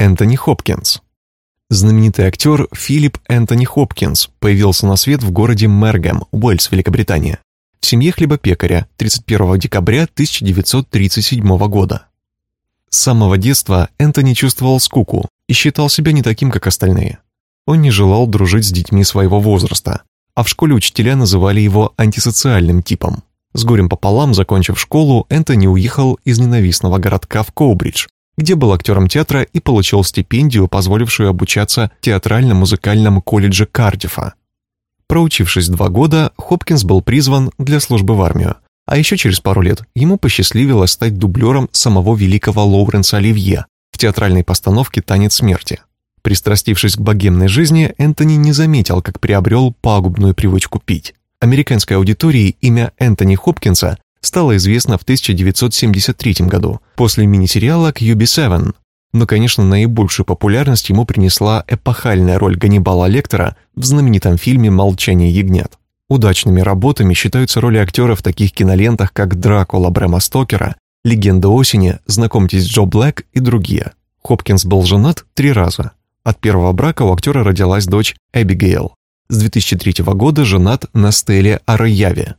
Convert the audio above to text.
Энтони Хопкинс. Знаменитый актер Филипп Энтони Хопкинс появился на свет в городе Мергем, Уэльс, Великобритания, в семье хлебопекаря 31 декабря 1937 года. С самого детства Энтони чувствовал скуку и считал себя не таким, как остальные. Он не желал дружить с детьми своего возраста, а в школе учителя называли его антисоциальным типом. С горем пополам, закончив школу, Энтони уехал из ненавистного городка в Коубридж, где был актером театра и получил стипендию, позволившую обучаться в театрально-музыкальном колледже Кардифа. Проучившись два года, Хопкинс был призван для службы в армию, а еще через пару лет ему посчастливилось стать дублером самого великого Лоуренса Оливье в театральной постановке «Танец смерти». Пристрастившись к богемной жизни, Энтони не заметил, как приобрел пагубную привычку пить. Американской аудитории имя Энтони Хопкинса стало известно в 1973 году после мини-сериала QB7. Но, конечно, наибольшую популярность ему принесла эпохальная роль Ганнибала Лектора в знаменитом фильме «Молчание ягнят». Удачными работами считаются роли актера в таких кинолентах, как «Дракула» Брэма Стокера, «Легенда осени», «Знакомьтесь, Джо Блэк» и другие. Хопкинс был женат три раза. От первого брака у актера родилась дочь Эбигейл. С 2003 года женат на Стелле Араяве.